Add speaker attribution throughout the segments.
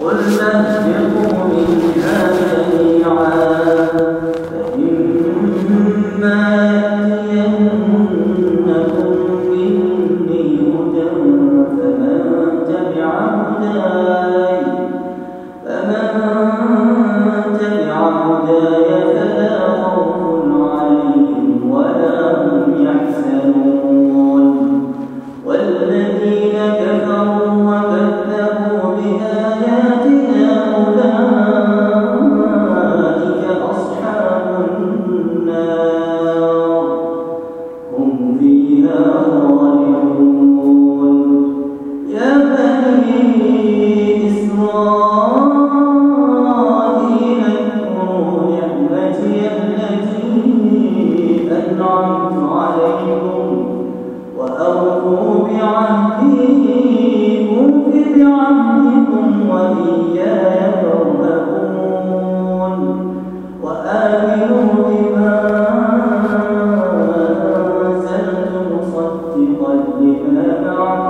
Speaker 1: قل فاهبطوا منها يعاني عليكم وأوفوا بعهدي أوف بعهدكم وإياي فارهبون وآمنوا بما أنزلت مصدقا لما معكم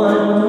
Speaker 1: one